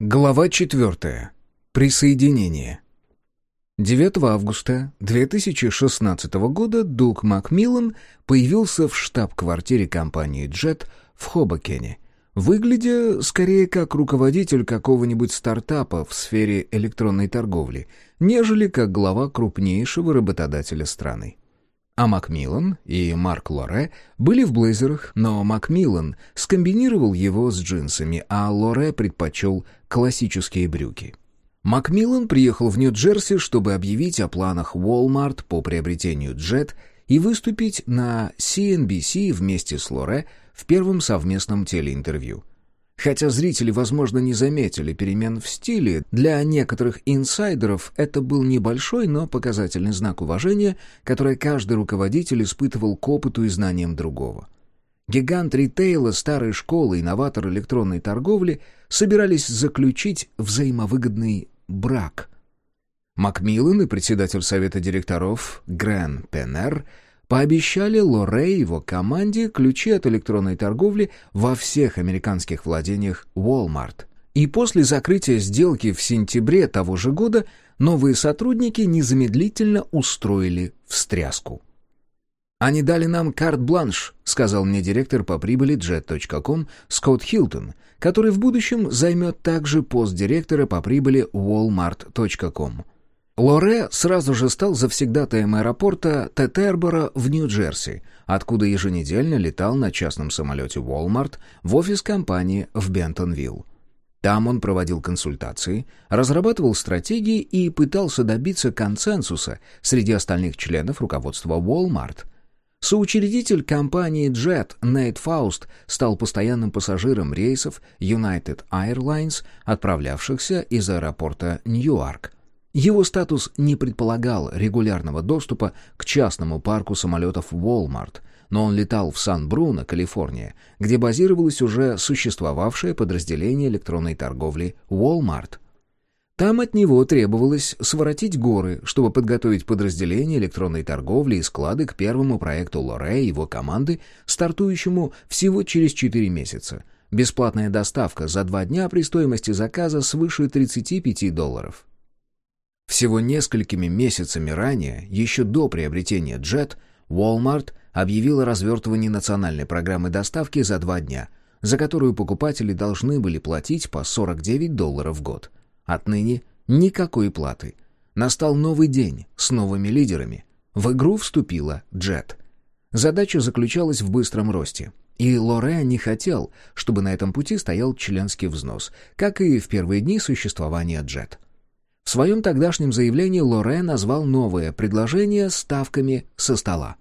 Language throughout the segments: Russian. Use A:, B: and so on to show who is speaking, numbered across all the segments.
A: Глава 4. Присоединение. 9 августа 2016 года Дуг Макмиллан появился в штаб-квартире компании Jet в Хобокене, выглядя скорее как руководитель какого-нибудь стартапа в сфере электронной торговли, нежели как глава крупнейшего работодателя страны. А Макмиллан и Марк Лоре были в блейзерах, но Макмиллан скомбинировал его с джинсами, а Лоре предпочел классические брюки. Макмиллан приехал в Нью-Джерси, чтобы объявить о планах Walmart по приобретению Jet и выступить на CNBC вместе с Лоре в первом совместном телеинтервью. Хотя зрители, возможно, не заметили перемен в стиле, для некоторых инсайдеров это был небольшой, но показательный знак уважения, который каждый руководитель испытывал к опыту и знаниям другого. Гигант ритейла, старой школы, инноватор электронной торговли собирались заключить взаимовыгодный брак. Макмиллан и председатель совета директоров Грен Пеннер – пообещали Лоре и его команде ключи от электронной торговли во всех американских владениях Walmart. И после закрытия сделки в сентябре того же года новые сотрудники незамедлительно устроили встряску. «Они дали нам карт-бланш», — сказал мне директор по прибыли Jet.com Скотт Хилтон, который в будущем займет также пост директора по прибыли Walmart.com. Лоре сразу же стал завсегдатаем аэропорта Тетербора в Нью-Джерси, откуда еженедельно летал на частном самолете Walmart в офис компании в Бентонвилл. Там он проводил консультации, разрабатывал стратегии и пытался добиться консенсуса среди остальных членов руководства Walmart. Соучредитель компании Jet Нейт Фауст стал постоянным пассажиром рейсов United Airlines, отправлявшихся из аэропорта Ньюарк. Его статус не предполагал регулярного доступа к частному парку самолетов Walmart, но он летал в Сан-Бруно, Калифорния, где базировалось уже существовавшее подразделение электронной торговли Walmart. Там от него требовалось своротить горы, чтобы подготовить подразделение электронной торговли и склады к первому проекту Лоре и его команды, стартующему всего через 4 месяца. Бесплатная доставка за два дня при стоимости заказа свыше 35 долларов. Всего несколькими месяцами ранее, еще до приобретения Jet, Walmart объявил о развертывании национальной программы доставки за два дня, за которую покупатели должны были платить по 49 долларов в год. Отныне никакой платы. Настал новый день с новыми лидерами. В игру вступила Jet. Задача заключалась в быстром росте. И Лоре не хотел, чтобы на этом пути стоял членский взнос, как и в первые дни существования Jet. В своем тогдашнем заявлении Лоре назвал новое предложение ставками со стола.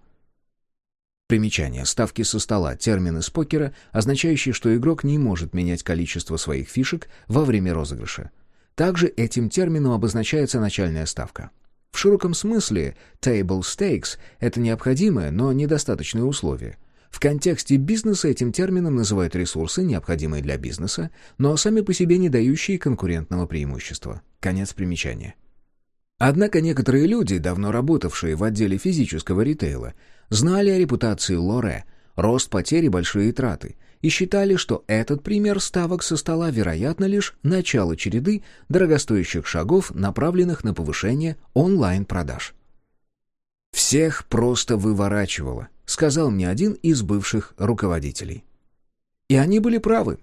A: Примечание. Ставки со стола. Термин из покера, означающий, что игрок не может менять количество своих фишек во время розыгрыша. Также этим термином обозначается начальная ставка. В широком смысле table stakes – это необходимое, но недостаточное условие – в контексте бизнеса этим термином называют ресурсы, необходимые для бизнеса, но сами по себе не дающие конкурентного преимущества. Конец примечания. Однако некоторые люди, давно работавшие в отделе физического ритейла, знали о репутации Лоре, рост потерь и большие траты, и считали, что этот пример ставок со стола, вероятно, лишь начало череды дорогостоящих шагов, направленных на повышение онлайн-продаж. Всех просто выворачивало, сказал мне один из бывших руководителей. И они были правы.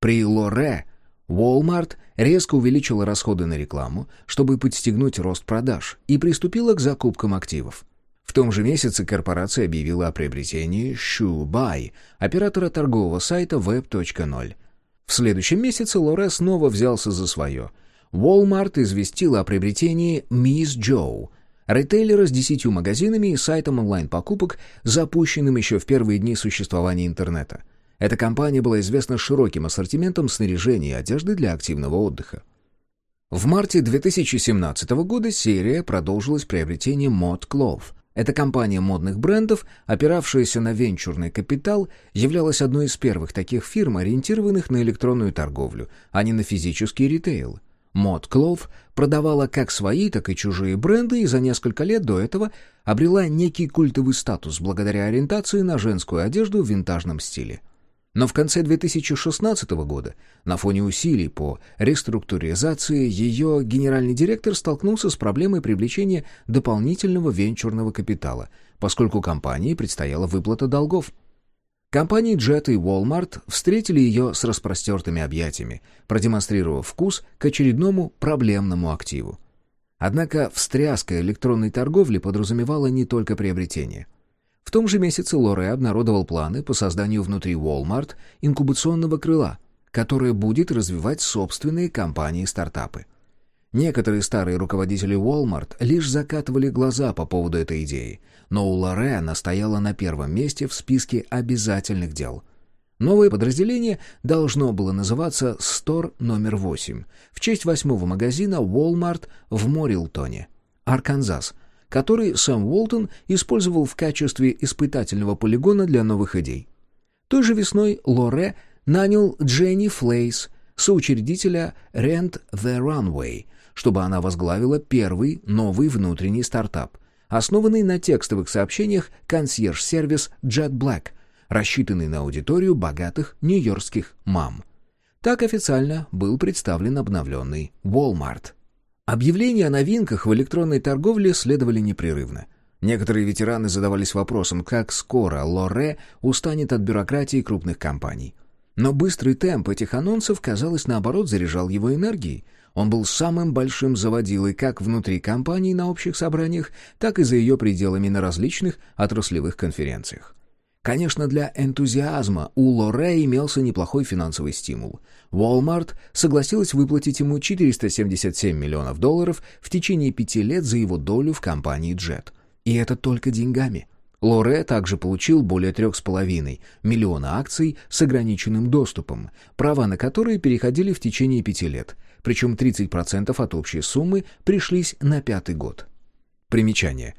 A: При Лоре Walmart резко увеличила расходы на рекламу, чтобы подстегнуть рост продаж, и приступила к закупкам активов. В том же месяце корпорация объявила о приобретении ShoeBuy, оператора торгового сайта Web.0. В следующем месяце Лоре снова взялся за свое. Walmart известила о приобретении Miss Joe — ритейлера с десятью магазинами и сайтом онлайн-покупок, запущенным еще в первые дни существования интернета. Эта компания была известна широким ассортиментом снаряжения и одежды для активного отдыха. В марте 2017 года серия продолжилась приобретением Mod Clove. Эта компания модных брендов, опиравшаяся на венчурный капитал, являлась одной из первых таких фирм, ориентированных на электронную торговлю, а не на физический ритейл. Мод Клоув продавала как свои, так и чужие бренды и за несколько лет до этого обрела некий культовый статус благодаря ориентации на женскую одежду в винтажном стиле. Но в конце 2016 года, на фоне усилий по реструктуризации, ее генеральный директор столкнулся с проблемой привлечения дополнительного венчурного капитала, поскольку компании предстояла выплата долгов. Компании Jet и Walmart встретили ее с распростертыми объятиями, продемонстрировав вкус к очередному проблемному активу. Однако встряска электронной торговли подразумевала не только приобретение. В том же месяце Лоре обнародовал планы по созданию внутри Walmart инкубационного крыла, которое будет развивать собственные компании-стартапы. Некоторые старые руководители Walmart лишь закатывали глаза по поводу этой идеи, но у Лоре стояла на первом месте в списке обязательных дел. Новое подразделение должно было называться «Стор номер 8» в честь восьмого магазина Walmart в Морилтоне, Арканзас – который Сэм Уолтон использовал в качестве испытательного полигона для новых идей. Той же весной Лоре нанял Дженни Флейс, соучредителя Rent the Runway, чтобы она возглавила первый новый внутренний стартап, основанный на текстовых сообщениях консьерж-сервис Jet Black, рассчитанный на аудиторию богатых нью-йоркских мам. Так официально был представлен обновленный Walmart. Объявления о новинках в электронной торговле следовали непрерывно. Некоторые ветераны задавались вопросом, как скоро Лоре устанет от бюрократии крупных компаний. Но быстрый темп этих анонсов, казалось, наоборот, заряжал его энергией. Он был самым большим заводилой как внутри компании на общих собраниях, так и за ее пределами на различных отраслевых конференциях. Конечно, для энтузиазма у Лоре имелся неплохой финансовый стимул. Walmart согласилась выплатить ему 477 миллионов долларов в течение пяти лет за его долю в компании Jet. И это только деньгами. Лоре также получил более 3,5 миллиона акций с ограниченным доступом, права на которые переходили в течение пяти лет, причем 30% от общей суммы пришлись на пятый год. Примечание.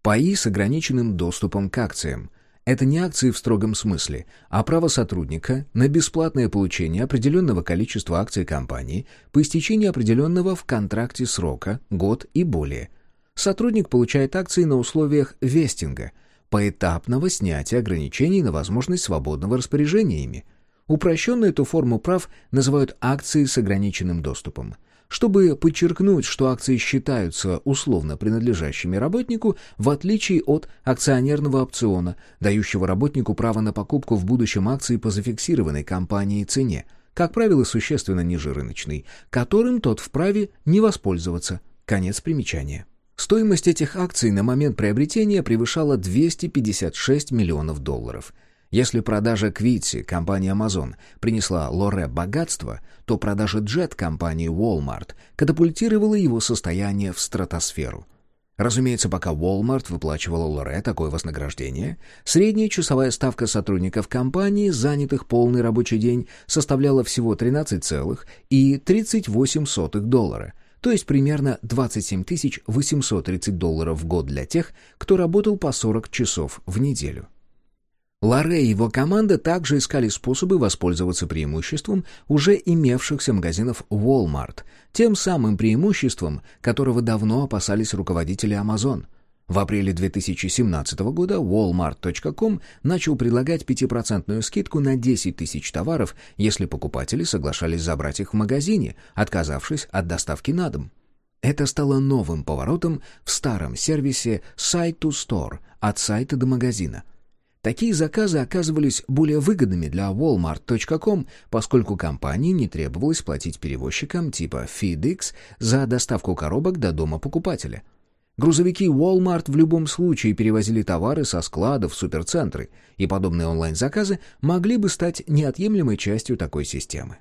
A: Паи с ограниченным доступом к акциям – это не акции в строгом смысле, а право сотрудника на бесплатное получение определенного количества акций компании по истечении определенного в контракте срока, год и более. Сотрудник получает акции на условиях вестинга, поэтапного снятия ограничений на возможность свободного распоряжения ими. Упрощенно эту форму прав называют акции с ограниченным доступом. Чтобы подчеркнуть, что акции считаются условно принадлежащими работнику, в отличие от акционерного опциона, дающего работнику право на покупку в будущем акций по зафиксированной компанией цене, как правило, существенно ниже рыночной, которым тот вправе не воспользоваться. Конец примечания. Стоимость этих акций на момент приобретения превышала 256 миллионов долларов – если продажа Квитси компании Amazon принесла Лоре богатство, то продажа Jet компании Walmart катапультировала его состояние в стратосферу. Разумеется, пока Walmart выплачивала Лоре такое вознаграждение, средняя часовая ставка сотрудников компании, занятых полный рабочий день, составляла всего 13,38 доллара – то есть примерно 27 830 долларов в год для тех, кто работал по 40 часов в неделю. Ларе и его команда также искали способы воспользоваться преимуществом уже имевшихся магазинов Walmart, тем самым преимуществом, которого давно опасались руководители Amazon. В апреле 2017 года Walmart.com начал предлагать 5% скидку на 10 тысяч товаров, если покупатели соглашались забрать их в магазине, отказавшись от доставки на дом. Это стало новым поворотом в старом сервисе Site to Store от сайта до магазина – Такие заказы оказывались более выгодными для Walmart.com, поскольку компании не требовалось платить перевозчикам типа FedEx за доставку коробок до дома покупателя. Грузовики Walmart в любом случае перевозили товары со складов в суперцентры, и подобные онлайн-заказы могли бы стать неотъемлемой частью такой системы.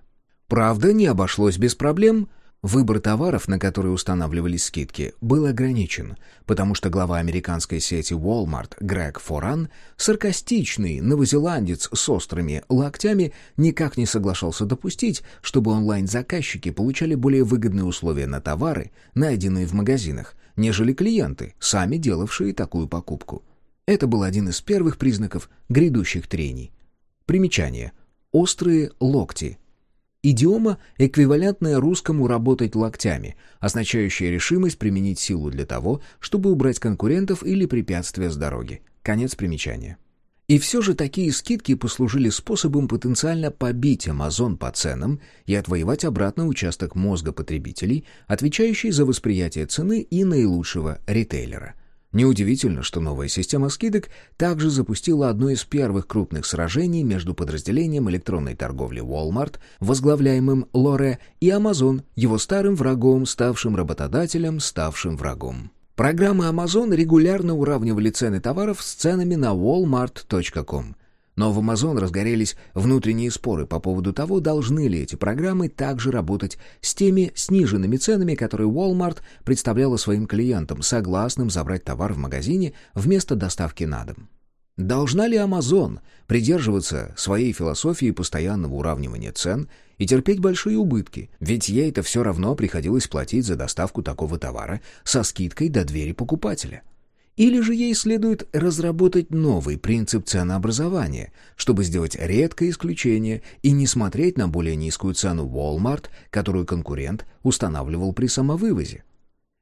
A: Правда, не обошлось без проблем – Выбор товаров, на которые устанавливались скидки, был ограничен, потому что глава американской сети Walmart Грег Форан, саркастичный новозеландец с острыми локтями, никак не соглашался допустить, чтобы онлайн-заказчики получали более выгодные условия на товары, найденные в магазинах, нежели клиенты, сами делавшие такую покупку. Это был один из первых признаков грядущих трений. Примечание. Острые локти – Идиома, эквивалентная русскому «работать локтями», означающая решимость применить силу для того, чтобы убрать конкурентов или препятствия с дороги. Конец примечания. И все же такие скидки послужили способом потенциально побить Amazon по ценам и отвоевать обратно участок мозга потребителей, отвечающий за восприятие цены и наилучшего ритейлера. Неудивительно, что новая система скидок также запустила одно из первых крупных сражений между подразделением электронной торговли Walmart, возглавляемым Лоре, и Amazon, его старым врагом, ставшим работодателем, ставшим врагом. Программы Amazon регулярно уравнивали цены товаров с ценами на walmart.com. Но в Amazon разгорелись внутренние споры по поводу того, должны ли эти программы также работать с теми сниженными ценами, которые Walmart представляла своим клиентам, согласным забрать товар в магазине вместо доставки на дом. Должна ли Amazon придерживаться своей философии постоянного уравнивания цен и терпеть большие убытки, ведь ей-то все равно приходилось платить за доставку такого товара со скидкой до двери покупателя? Или же ей следует разработать новый принцип ценообразования, чтобы сделать редкое исключение и не смотреть на более низкую цену Walmart, которую конкурент устанавливал при самовывозе?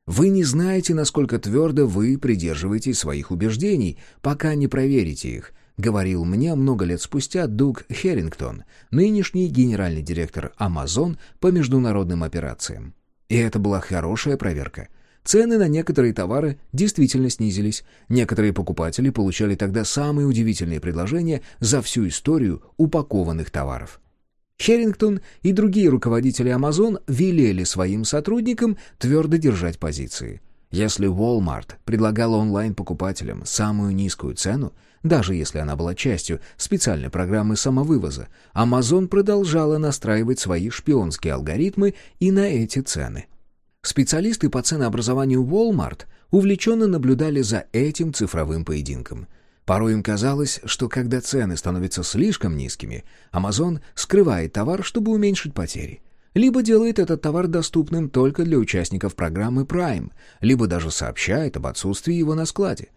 A: Вы не знаете, насколько твердо вы придерживаетесь своих убеждений, пока не проверите их, говорил мне много лет спустя Дуг Херингтон, нынешний генеральный директор Amazon по международным операциям. И это была хорошая проверка. Цены на некоторые товары действительно снизились. Некоторые покупатели получали тогда самые удивительные предложения за всю историю упакованных товаров. Херингтон и другие руководители Amazon велели своим сотрудникам твердо держать позиции. Если Walmart предлагала онлайн-покупателям самую низкую цену, даже если она была частью специальной программы самовывоза, Amazon продолжала настраивать свои шпионские алгоритмы и на эти цены. Специалисты по ценообразованию Walmart увлеченно наблюдали за этим цифровым поединком – Порой им казалось, что когда цены становятся слишком низкими, Amazon скрывает товар, чтобы уменьшить потери. Либо делает этот товар доступным только для участников программы Prime, либо даже сообщает об отсутствии его на складе.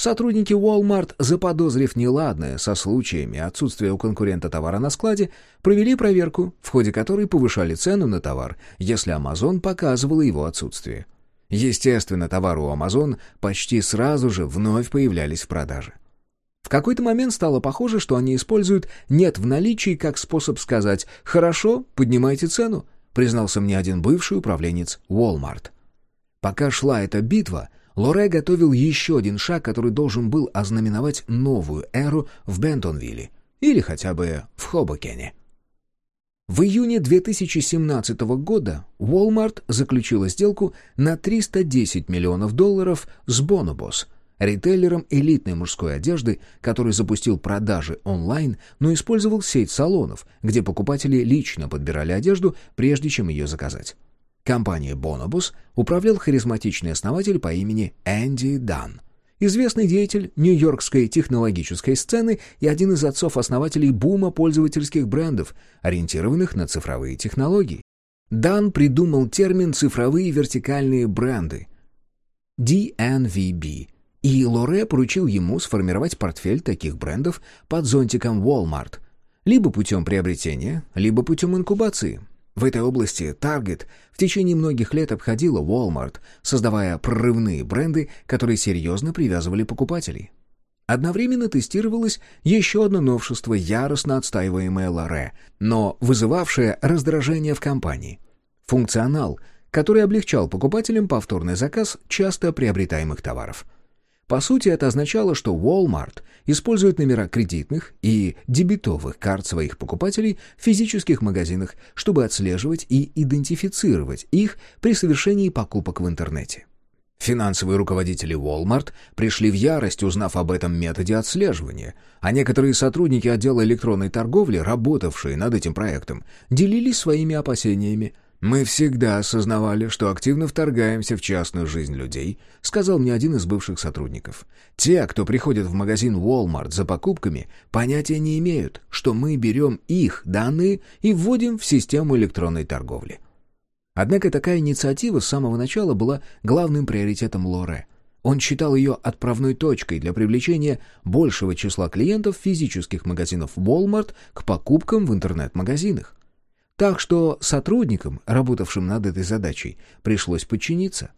A: Сотрудники Walmart, заподозрив неладное со случаями отсутствия у конкурента товара на складе, провели проверку, в ходе которой повышали цену на товар, если Amazon показывала его отсутствие. Естественно, товары у Amazon почти сразу же вновь появлялись в продаже. В какой-то момент стало похоже, что они используют «нет в наличии» как способ сказать «хорошо, поднимайте цену», признался мне один бывший управленец Walmart. Пока шла эта битва, Лоре готовил еще один шаг, который должен был ознаменовать новую эру в Бентонвилле или хотя бы в Хобокене. В июне 2017 года Walmart заключила сделку на 310 миллионов долларов с Bonobos – ритейлером элитной мужской одежды, который запустил продажи онлайн, но использовал сеть салонов, где покупатели лично подбирали одежду, прежде чем ее заказать. Компания Bonobus управлял харизматичный основатель по имени Энди Дан, известный деятель нью-йоркской технологической сцены и один из отцов-основателей бума пользовательских брендов, ориентированных на цифровые технологии. Дан придумал термин «цифровые вертикальные бренды» – DNVB – и Лоре поручил ему сформировать портфель таких брендов под зонтиком Walmart, либо путем приобретения, либо путем инкубации. В этой области Target в течение многих лет обходила Walmart, создавая прорывные бренды, которые серьезно привязывали покупателей. Одновременно тестировалось еще одно новшество, яростно отстаиваемое Лоре, но вызывавшее раздражение в компании. Функционал, который облегчал покупателям повторный заказ часто приобретаемых товаров – по сути, это означало, что Walmart использует номера кредитных и дебетовых карт своих покупателей в физических магазинах, чтобы отслеживать и идентифицировать их при совершении покупок в интернете. Финансовые руководители Walmart пришли в ярость, узнав об этом методе отслеживания, а некоторые сотрудники отдела электронной торговли, работавшие над этим проектом, делились своими опасениями – «Мы всегда осознавали, что активно вторгаемся в частную жизнь людей», сказал мне один из бывших сотрудников. «Те, кто приходит в магазин Walmart за покупками, понятия не имеют, что мы берем их данные и вводим в систему электронной торговли». Однако такая инициатива с самого начала была главным приоритетом Лоре. Он считал ее отправной точкой для привлечения большего числа клиентов физических магазинов Walmart к покупкам в интернет-магазинах. Так что сотрудникам, работавшим над этой задачей, пришлось подчиниться.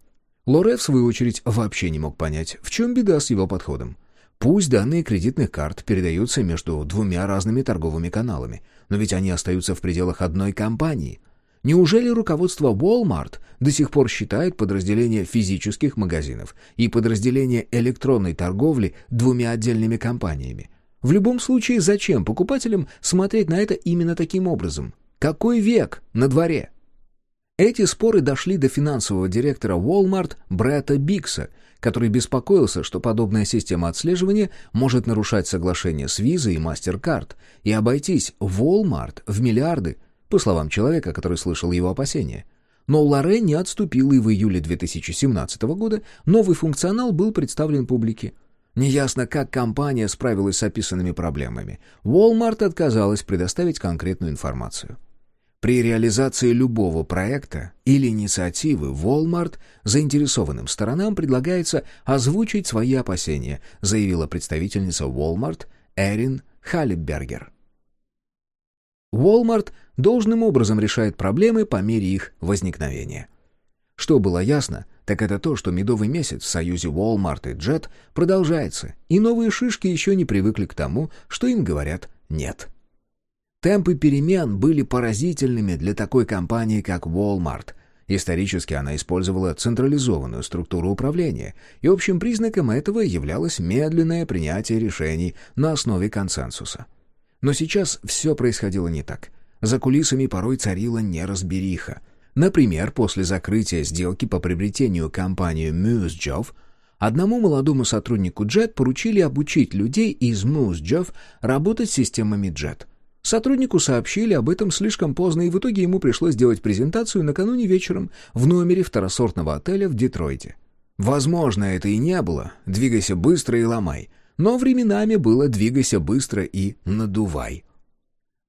A: Лоре, в свою очередь, вообще не мог понять, в чем беда с его подходом. Пусть данные кредитных карт передаются между двумя разными торговыми каналами, но ведь они остаются в пределах одной компании. Неужели руководство Walmart до сих пор считает подразделение физических магазинов и подразделение электронной торговли двумя отдельными компаниями? В любом случае, зачем покупателям смотреть на это именно таким образом? Какой век на дворе? Эти споры дошли до финансового директора Walmart Бретта Бикса, который беспокоился, что подобная система отслеживания может нарушать соглашение с Visa и MasterCard и обойтись Walmart в миллиарды, по словам человека, который слышал его опасения. Но Лоре не отступил, и в июле 2017 года новый функционал был представлен публике. Неясно, как компания справилась с описанными проблемами. Walmart отказалась предоставить конкретную информацию. При реализации любого проекта или инициативы Walmart заинтересованным сторонам предлагается озвучить свои опасения, заявила представительница Walmart Эрин Халлибергер. Walmart должным образом решает проблемы по мере их возникновения. Что было ясно, так это то, что медовый месяц в союзе Walmart и Jet продолжается, и новые шишки еще не привыкли к тому, что им говорят «нет». Темпы перемен были поразительными для такой компании, как Walmart. Исторически она использовала централизованную структуру управления, и общим признаком этого являлось медленное принятие решений на основе консенсуса. Но сейчас все происходило не так. За кулисами порой царила неразбериха. Например, после закрытия сделки по приобретению компании MuseJov Одному молодому сотруднику JET поручили обучить людей из MuseJov работать с системами JET. Сотруднику сообщили об этом слишком поздно, и в итоге ему пришлось делать презентацию накануне вечером в номере второсортного отеля в Детройте. Возможно, это и не было «двигайся быстро и ломай», но временами было «двигайся быстро и надувай».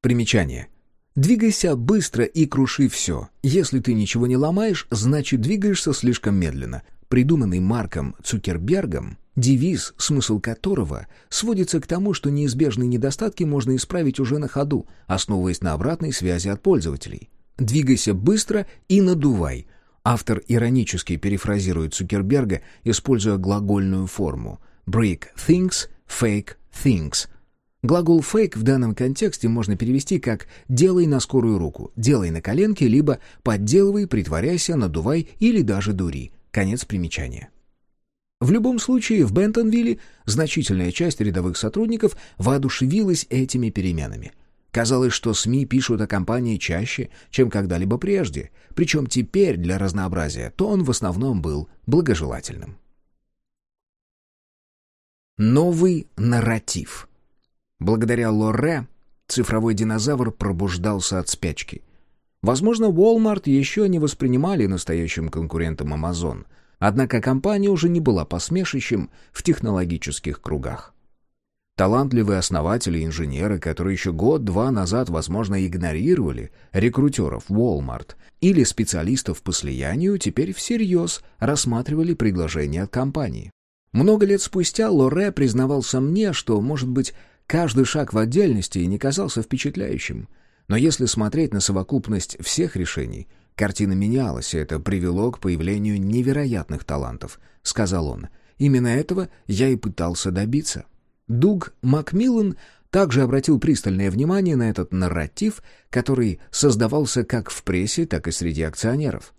A: Примечание. Двигайся быстро и круши все. Если ты ничего не ломаешь, значит двигаешься слишком медленно. Придуманный Марком Цукербергом Девиз, смысл которого сводится к тому, что неизбежные недостатки можно исправить уже на ходу, основываясь на обратной связи от пользователей. «Двигайся быстро и надувай». Автор иронически перефразирует Цукерберга, используя глагольную форму «break things, fake things». Глагол «fake» в данном контексте можно перевести как «делай на скорую руку», «делай на коленке», либо «подделывай», «притворяйся», «надувай» или даже «дури». Конец примечания. В любом случае, в Бентонвилле значительная часть рядовых сотрудников воодушевилась этими переменами. Казалось, что СМИ пишут о компании чаще, чем когда-либо прежде, причем теперь для разнообразия тон в основном был благожелательным. Новый нарратив Благодаря Лоре цифровой динозавр пробуждался от спячки. Возможно, Walmart еще не воспринимали настоящим конкурентом Amazon — Однако компания уже не была посмешищем в технологических кругах. Талантливые основатели и инженеры, которые еще год-два назад, возможно, игнорировали рекрутеров Walmart или специалистов по слиянию, теперь всерьез рассматривали предложения от компании. Много лет спустя Лоре признавался мне, что, может быть, каждый шаг в отдельности не казался впечатляющим. Но если смотреть на совокупность всех решений — Картина менялась, и это привело к появлению невероятных талантов, сказал он. Именно этого я и пытался добиться. Дуг Макмиллан также обратил пристальное внимание на этот нарратив, который создавался как в прессе, так и среди акционеров.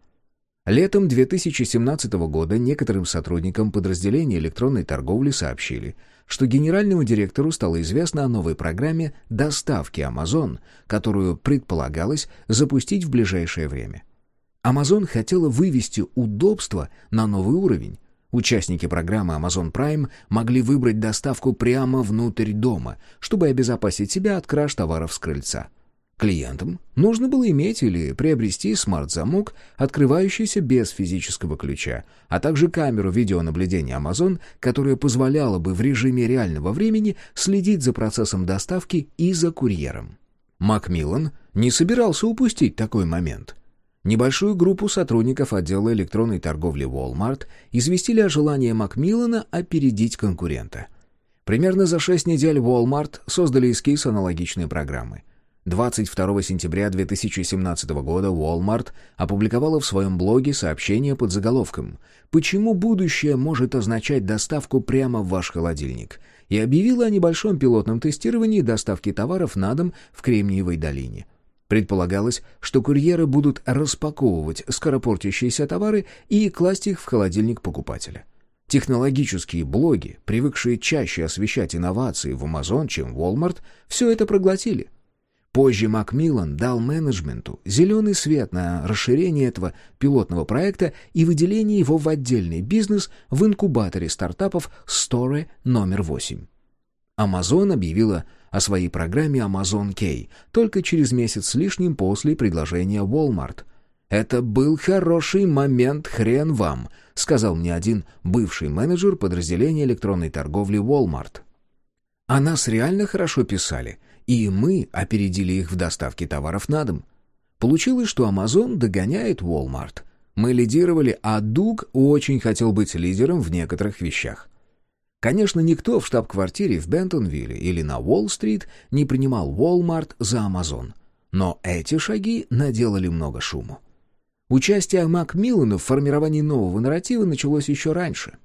A: Летом 2017 года некоторым сотрудникам подразделения электронной торговли сообщили, что генеральному директору стало известно о новой программе доставки Amazon, которую предполагалось запустить в ближайшее время. Amazon хотела вывести удобство на новый уровень. Участники программы Amazon Prime могли выбрать доставку прямо внутрь дома, чтобы обезопасить себя от краж товаров с крыльца. Клиентам нужно было иметь или приобрести смарт-замок, открывающийся без физического ключа, а также камеру видеонаблюдения Amazon, которая позволяла бы в режиме реального времени следить за процессом доставки и за курьером. Макмиллан не собирался упустить такой момент. Небольшую группу сотрудников отдела электронной торговли Walmart известили о желании Макмиллана опередить конкурента. Примерно за шесть недель Walmart создали эскиз аналогичной программы — 22 сентября 2017 года Walmart опубликовала в своем блоге сообщение под заголовком «Почему будущее может означать доставку прямо в ваш холодильник?» и объявила о небольшом пилотном тестировании доставки товаров на дом в Кремниевой долине. Предполагалось, что курьеры будут распаковывать скоропортящиеся товары и класть их в холодильник покупателя. Технологические блоги, привыкшие чаще освещать инновации в Amazon, чем Walmart, все это проглотили. Позже Макмиллан дал менеджменту зеленый свет на расширение этого пилотного проекта и выделение его в отдельный бизнес в инкубаторе стартапов Story номер 8. Amazon объявила о своей программе Amazon Key только через месяц с лишним после предложения Walmart. «Это был хороший момент, хрен вам», — сказал мне один бывший менеджер подразделения электронной торговли Walmart. «О нас реально хорошо писали», — и мы опередили их в доставке товаров на дом. Получилось, что Amazon догоняет Walmart. Мы лидировали, а Дуг очень хотел быть лидером в некоторых вещах. Конечно, никто в штаб-квартире в Бентонвилле или на Уолл-стрит не принимал Walmart за Amazon. Но эти шаги наделали много шуму. Участие Макмиллана в формировании нового нарратива началось еще раньше —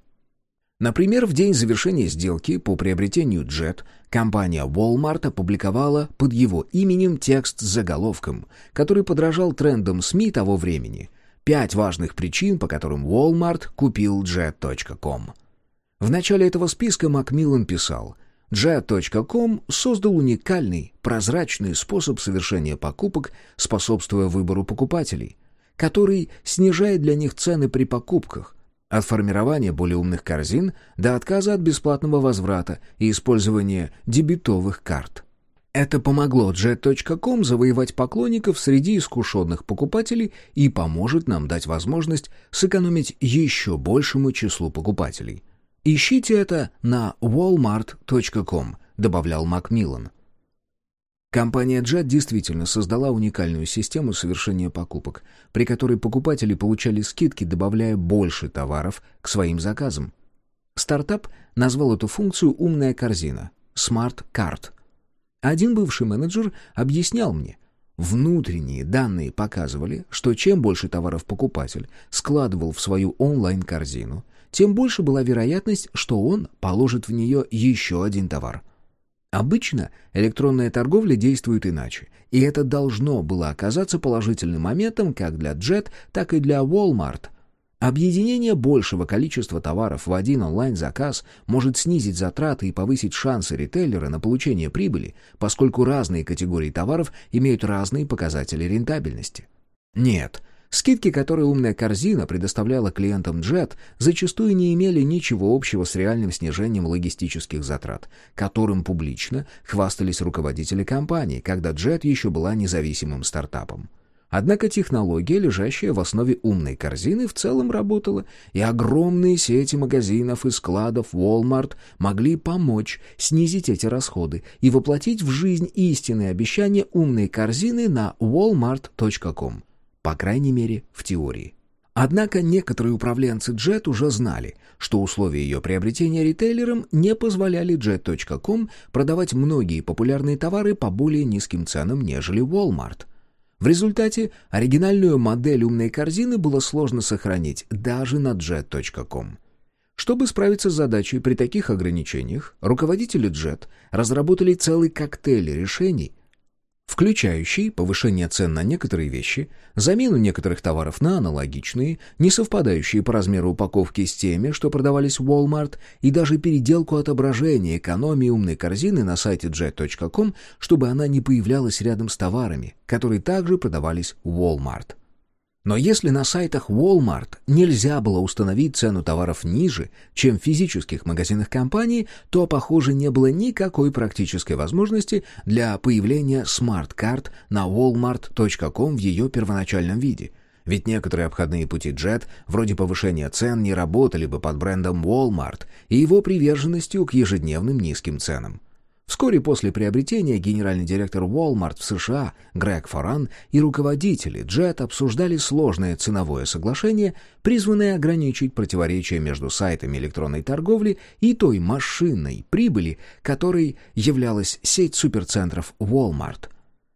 A: Например, в день завершения сделки по приобретению Jet компания Walmart опубликовала под его именем текст с заголовком, который подражал трендам СМИ того времени. Пять важных причин, по которым Walmart купил Jet.com. В начале этого списка Макмиллан писал Jet.com создал уникальный, прозрачный способ совершения покупок, способствуя выбору покупателей, который снижает для них цены при покупках, от формирования более умных корзин до отказа от бесплатного возврата и использования дебетовых карт. Это помогло Jet.com завоевать поклонников среди искушенных покупателей и поможет нам дать возможность сэкономить еще большему числу покупателей. Ищите это на walmart.com, добавлял Макмиллан. Компания Jet действительно создала уникальную систему совершения покупок, при которой покупатели получали скидки, добавляя больше товаров к своим заказам. Стартап назвал эту функцию «умная корзина» — Smart Cart. Один бывший менеджер объяснял мне, внутренние данные показывали, что чем больше товаров покупатель складывал в свою онлайн-корзину, тем больше была вероятность, что он положит в нее еще один товар — Обычно электронная торговля действует иначе, и это должно было оказаться положительным моментом как для Jet, так и для Walmart. Объединение большего количества товаров в один онлайн-заказ может снизить затраты и повысить шансы ритейлера на получение прибыли, поскольку разные категории товаров имеют разные показатели рентабельности. Нет, Скидки, которые умная корзина предоставляла клиентам Jet, зачастую не имели ничего общего с реальным снижением логистических затрат, которым публично хвастались руководители компании, когда Jet еще была независимым стартапом. Однако технология, лежащая в основе умной корзины, в целом работала, и огромные сети магазинов и складов Walmart могли помочь снизить эти расходы и воплотить в жизнь истинные обещания умной корзины на walmart.com по крайней мере, в теории. Однако некоторые управленцы Jet уже знали, что условия ее приобретения ритейлерам не позволяли Jet.com продавать многие популярные товары по более низким ценам, нежели Walmart. В результате оригинальную модель умной корзины было сложно сохранить даже на Jet.com. Чтобы справиться с задачей при таких ограничениях, руководители Jet разработали целый коктейль решений, включающий повышение цен на некоторые вещи, замену некоторых товаров на аналогичные, не совпадающие по размеру упаковки с теми, что продавались в Walmart, и даже переделку отображения экономии умной корзины на сайте jet.com, чтобы она не появлялась рядом с товарами, которые также продавались в Walmart. Но если на сайтах Walmart нельзя было установить цену товаров ниже, чем в физических магазинах компании, то, похоже, не было никакой практической возможности для появления Smart Cart на walmart.com в ее первоначальном виде. Ведь некоторые обходные пути Jet, вроде повышения цен, не работали бы под брендом Walmart и его приверженностью к ежедневным низким ценам. Вскоре после приобретения генеральный директор Walmart в США Грег Форан и руководители Jet обсуждали сложное ценовое соглашение, призванное ограничить противоречия между сайтами электронной торговли и той машинной прибыли, которой являлась сеть суперцентров Walmart.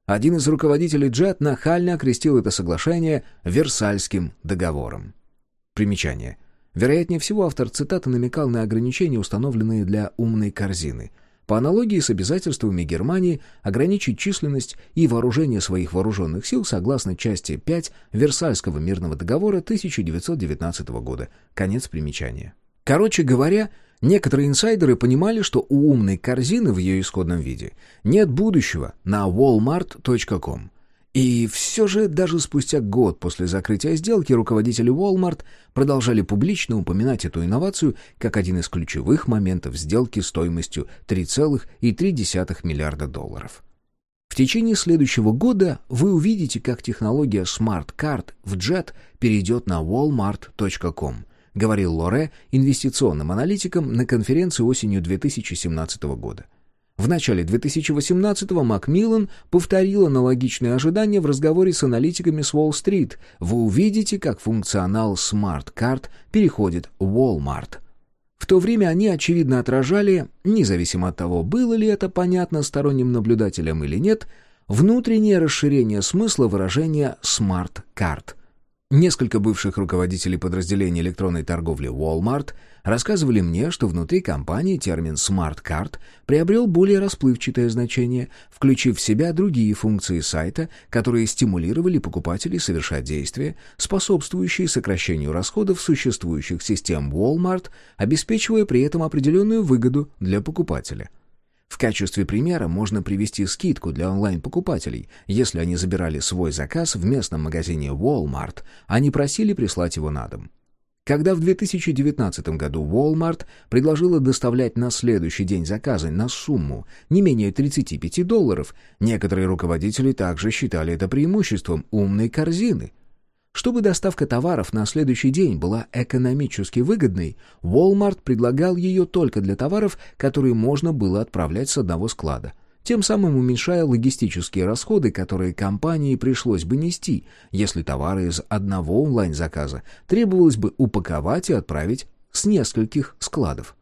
A: Один из руководителей Jet нахально окрестил это соглашение Версальским договором. Примечание. Вероятнее всего, автор цитаты намекал на ограничения, установленные для умной корзины. По аналогии с обязательствами Германии ограничить численность и вооружение своих вооруженных сил согласно части 5 Версальского мирного договора 1919 года. Конец примечания. Короче говоря, некоторые инсайдеры понимали, что у умной корзины в ее исходном виде нет будущего на walmart.com. И все же даже спустя год после закрытия сделки руководители Walmart продолжали публично упоминать эту инновацию как один из ключевых моментов сделки стоимостью 3,3 миллиарда долларов. В течение следующего года вы увидите, как технология Smart Card в JET перейдет на walmart.com, говорил Лоре инвестиционным аналитикам на конференции осенью 2017 года. В начале 2018-го Макмиллан повторил аналогичные ожидания в разговоре с аналитиками с Уолл-стрит. Вы увидите, как функционал Card переходит в Walmart. В то время они, очевидно, отражали, независимо от того, было ли это понятно сторонним наблюдателям или нет, внутреннее расширение смысла выражения «Smart Card». Несколько бывших руководителей подразделений электронной торговли Walmart рассказывали мне, что внутри компании термин «Smart Card» приобрел более расплывчатое значение, включив в себя другие функции сайта, которые стимулировали покупателей совершать действия, способствующие сокращению расходов существующих систем Walmart, обеспечивая при этом определенную выгоду для покупателя. В качестве примера можно привести скидку для онлайн-покупателей, если они забирали свой заказ в местном магазине Walmart, а не просили прислать его на дом. Когда в 2019 году Walmart предложила доставлять на следующий день заказы на сумму не менее 35 долларов, некоторые руководители также считали это преимуществом умной корзины – чтобы доставка товаров на следующий день была экономически выгодной, Walmart предлагал ее только для товаров, которые можно было отправлять с одного склада, тем самым уменьшая логистические расходы, которые компании пришлось бы нести, если товары из одного онлайн-заказа требовалось бы упаковать и отправить с нескольких складов.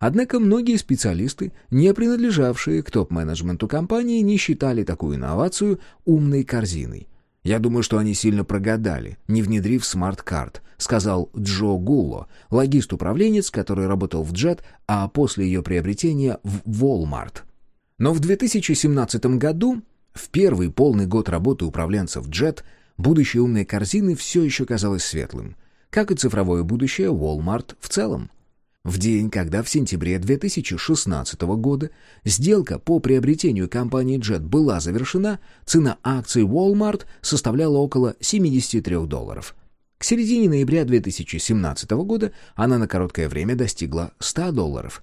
A: Однако многие специалисты, не принадлежавшие к топ-менеджменту компании, не считали такую инновацию умной корзиной. «Я думаю, что они сильно прогадали, не внедрив Smart Cart», сказал Джо Гулло, логист-управленец, который работал в Jet, а после ее приобретения в Walmart. Но в 2017 году, в первый полный год работы управленцев Джет, будущее умной корзины все еще казалось светлым, как и цифровое будущее Walmart в целом. В день, когда в сентябре 2016 года сделка по приобретению компании Jet была завершена, цена акций Walmart составляла около 73 долларов. К середине ноября 2017 года она на короткое время достигла 100 долларов.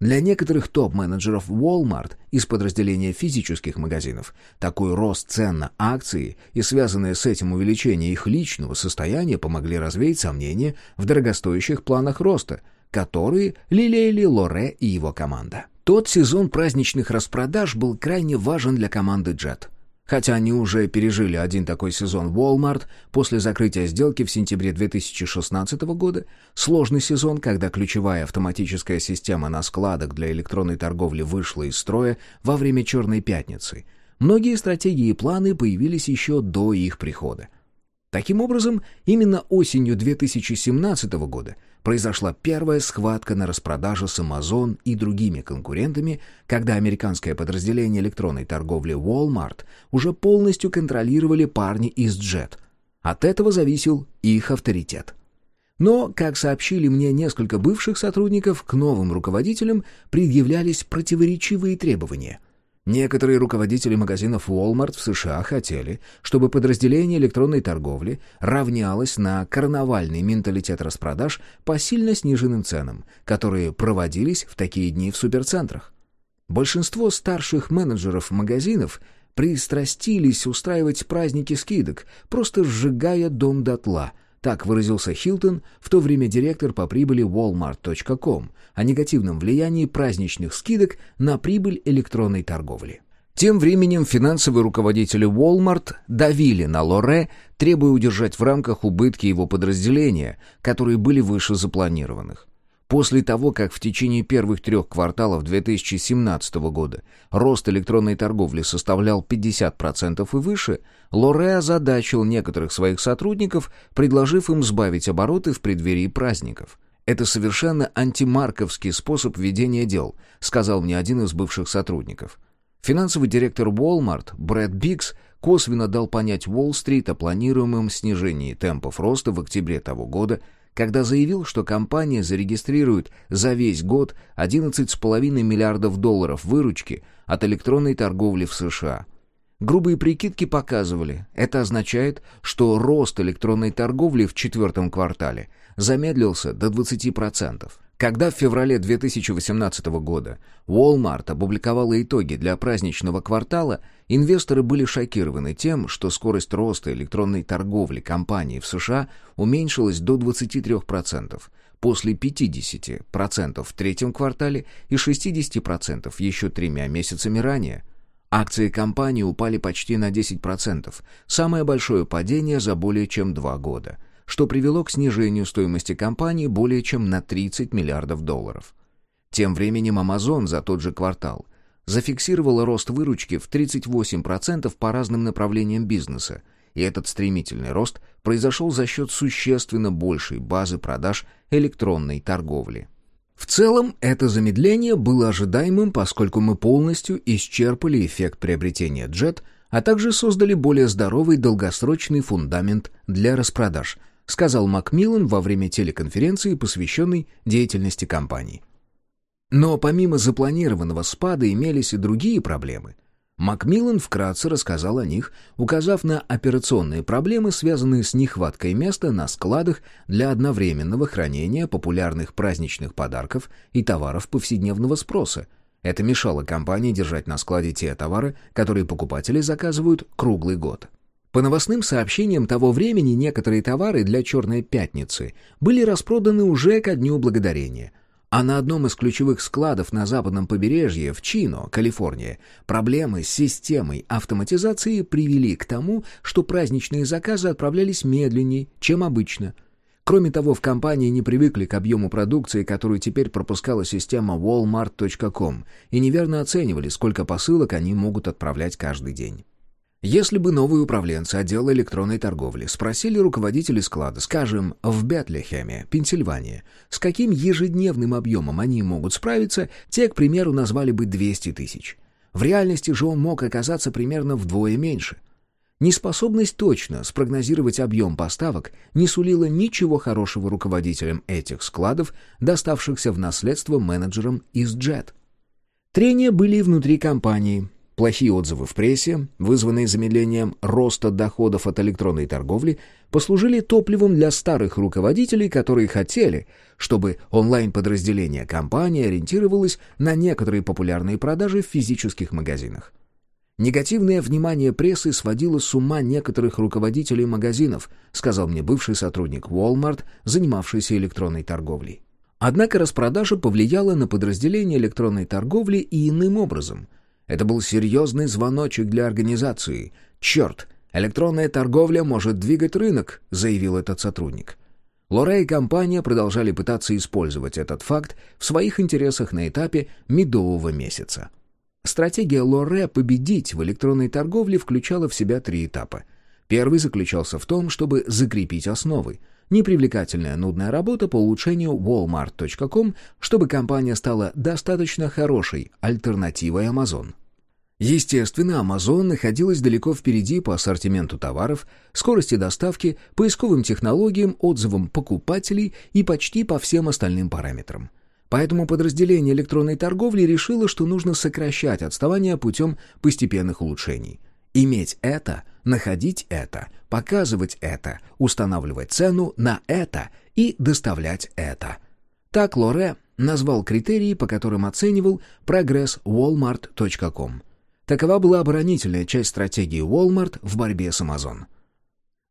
A: Для некоторых топ-менеджеров Walmart из подразделения физических магазинов такой рост цен на акции и связанное с этим увеличение их личного состояния помогли развеять сомнения в дорогостоящих планах роста – которые лелеяли Лоре и его команда. Тот сезон праздничных распродаж был крайне важен для команды Jet. Хотя они уже пережили один такой сезон Walmart после закрытия сделки в сентябре 2016 года, сложный сезон, когда ключевая автоматическая система на складах для электронной торговли вышла из строя во время «Черной пятницы», многие стратегии и планы появились еще до их прихода. Таким образом, именно осенью 2017 года произошла первая схватка на распродаже с Amazon и другими конкурентами, когда американское подразделение электронной торговли Walmart уже полностью контролировали парни из Jet. От этого зависел их авторитет. Но, как сообщили мне несколько бывших сотрудников, к новым руководителям предъявлялись противоречивые требования – Некоторые руководители магазинов Walmart в США хотели, чтобы подразделение электронной торговли равнялось на карнавальный менталитет распродаж по сильно сниженным ценам, которые проводились в такие дни в суперцентрах. Большинство старших менеджеров магазинов пристрастились устраивать праздники скидок, просто сжигая дом дотла – так выразился Хилтон, в то время директор по прибыли Walmart.com, о негативном влиянии праздничных скидок на прибыль электронной торговли. Тем временем финансовые руководители Walmart давили на Лоре, требуя удержать в рамках убытки его подразделения, которые были выше запланированных. После того, как в течение первых трех кварталов 2017 года рост электронной торговли составлял 50% и выше, Лоре озадачил некоторых своих сотрудников, предложив им сбавить обороты в преддверии праздников. «Это совершенно антимарковский способ ведения дел», сказал мне один из бывших сотрудников. Финансовый директор Walmart Брэд Бикс косвенно дал понять Уолл-стрит о планируемом снижении темпов роста в октябре того года – когда заявил, что компания зарегистрирует за весь год 11,5 миллиардов долларов выручки от электронной торговли в США. Грубые прикидки показывали, это означает, что рост электронной торговли в четвертом квартале замедлился до 20%. Когда в феврале 2018 года Walmart опубликовала итоги для праздничного квартала, инвесторы были шокированы тем, что скорость роста электронной торговли компании в США уменьшилась до 23%, после 50% в третьем квартале и 60% еще тремя месяцами ранее. Акции компании упали почти на 10%, самое большое падение за более чем два года – что привело к снижению стоимости компании более чем на 30 миллиардов долларов. Тем временем Amazon за тот же квартал зафиксировала рост выручки в 38% по разным направлениям бизнеса, и этот стремительный рост произошел за счет существенно большей базы продаж электронной торговли. В целом, это замедление было ожидаемым, поскольку мы полностью исчерпали эффект приобретения Jet, а также создали более здоровый долгосрочный фундамент для распродаж, сказал Макмиллан во время телеконференции, посвященной деятельности компании. Но помимо запланированного спада имелись и другие проблемы. Макмиллан вкратце рассказал о них, указав на операционные проблемы, связанные с нехваткой места на складах для одновременного хранения популярных праздничных подарков и товаров повседневного спроса. Это мешало компании держать на складе те товары, которые покупатели заказывают круглый год. По новостным сообщениям того времени некоторые товары для «Черной пятницы» были распроданы уже ко Дню Благодарения. А на одном из ключевых складов на западном побережье, в Чино, Калифорния, проблемы с системой автоматизации привели к тому, что праздничные заказы отправлялись медленнее, чем обычно. Кроме того, в компании не привыкли к объему продукции, которую теперь пропускала система Walmart.com, и неверно оценивали, сколько посылок они могут отправлять каждый день. Если бы новые управленцы отдела электронной торговли спросили руководителей склада, скажем, в Бетлехеме, Пенсильвания, с каким ежедневным объемом они могут справиться, те, к примеру, назвали бы 200 тысяч. В реальности же он мог оказаться примерно вдвое меньше. Неспособность точно спрогнозировать объем поставок не сулила ничего хорошего руководителям этих складов, доставшихся в наследство менеджерам из Jet. Трения были и внутри компании, Плохие отзывы в прессе, вызванные замедлением роста доходов от электронной торговли, послужили топливом для старых руководителей, которые хотели, чтобы онлайн-подразделение компании ориентировалось на некоторые популярные продажи в физических магазинах. Негативное внимание прессы сводило с ума некоторых руководителей магазинов, сказал мне бывший сотрудник Walmart, занимавшийся электронной торговлей. Однако распродажа повлияла на подразделение электронной торговли и иным образом – это был серьезный звоночек для организации. «Черт, электронная торговля может двигать рынок», — заявил этот сотрудник. Лоре и компания продолжали пытаться использовать этот факт в своих интересах на этапе медового месяца. Стратегия Лоре победить в электронной торговле включала в себя три этапа. Первый заключался в том, чтобы закрепить основы — непривлекательная нудная работа по улучшению Walmart.com, чтобы компания стала достаточно хорошей альтернативой Amazon. Естественно, Amazon находилась далеко впереди по ассортименту товаров, скорости доставки, поисковым технологиям, отзывам покупателей и почти по всем остальным параметрам. Поэтому подразделение электронной торговли решило, что нужно сокращать отставание путем постепенных улучшений. Иметь это, находить это, показывать это, устанавливать цену на это и доставлять это. Так Лоре назвал критерии, по которым оценивал прогресс Walmart.com. Такова была оборонительная часть стратегии Walmart в борьбе с Amazon.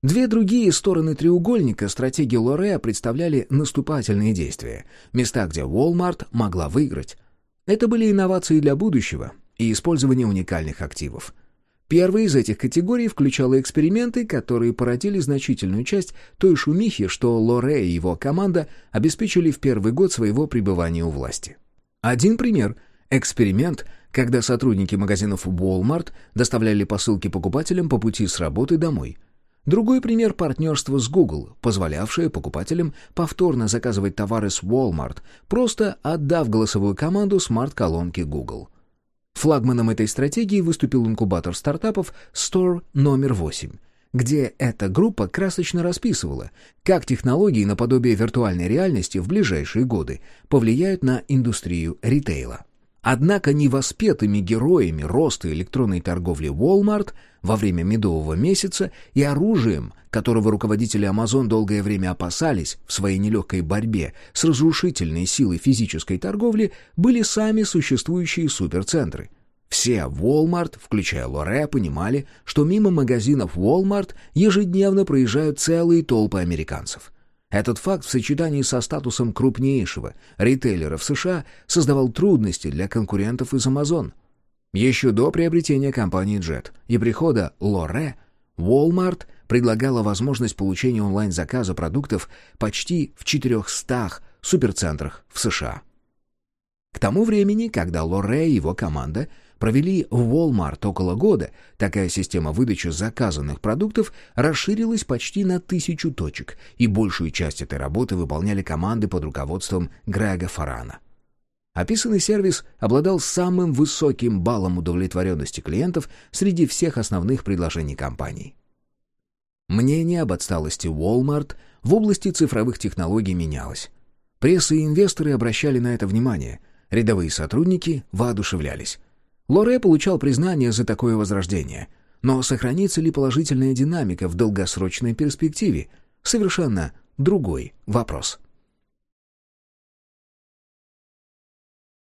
A: Две другие стороны треугольника стратегии Лореа представляли наступательные действия, места, где Walmart могла выиграть. Это были инновации для будущего и использование уникальных активов. Первая из этих категорий включала эксперименты, которые породили значительную часть той шумихи, что Лоре и его команда обеспечили в первый год своего пребывания у власти. Один пример – эксперимент, когда сотрудники магазинов Walmart доставляли посылки покупателям по пути с работы домой. Другой пример – партнерство с Google, позволявшее покупателям повторно заказывать товары с Walmart, просто отдав голосовую команду смарт-колонке Google – Флагманом этой стратегии выступил инкубатор стартапов Store номер 8, где эта группа красочно расписывала, как технологии наподобие виртуальной реальности в ближайшие годы повлияют на индустрию ритейла. Однако невоспетыми героями роста электронной торговли Walmart во время медового месяца и оружием, которого руководители Amazon долгое время опасались в своей нелегкой борьбе с разрушительной силой физической торговли, были сами существующие суперцентры. Все Walmart, включая Лоре, понимали, что мимо магазинов Walmart ежедневно проезжают целые толпы американцев – этот факт в сочетании со статусом крупнейшего ритейлера в США создавал трудности для конкурентов из Amazon. Еще до приобретения компании Jet и прихода Лоре, Walmart предлагала возможность получения онлайн-заказа продуктов почти в 400 суперцентрах в США. К тому времени, когда Лоре и его команда – провели в Walmart около года, такая система выдачи заказанных продуктов расширилась почти на тысячу точек, и большую часть этой работы выполняли команды под руководством Грега Фарана. Описанный сервис обладал самым высоким баллом удовлетворенности клиентов среди всех основных предложений компании. Мнение об отсталости Walmart в области цифровых технологий менялось. Пресса и инвесторы обращали на это внимание, рядовые сотрудники воодушевлялись. Лоре получал признание за такое возрождение. Но сохранится ли положительная динамика в долгосрочной перспективе? Совершенно другой вопрос.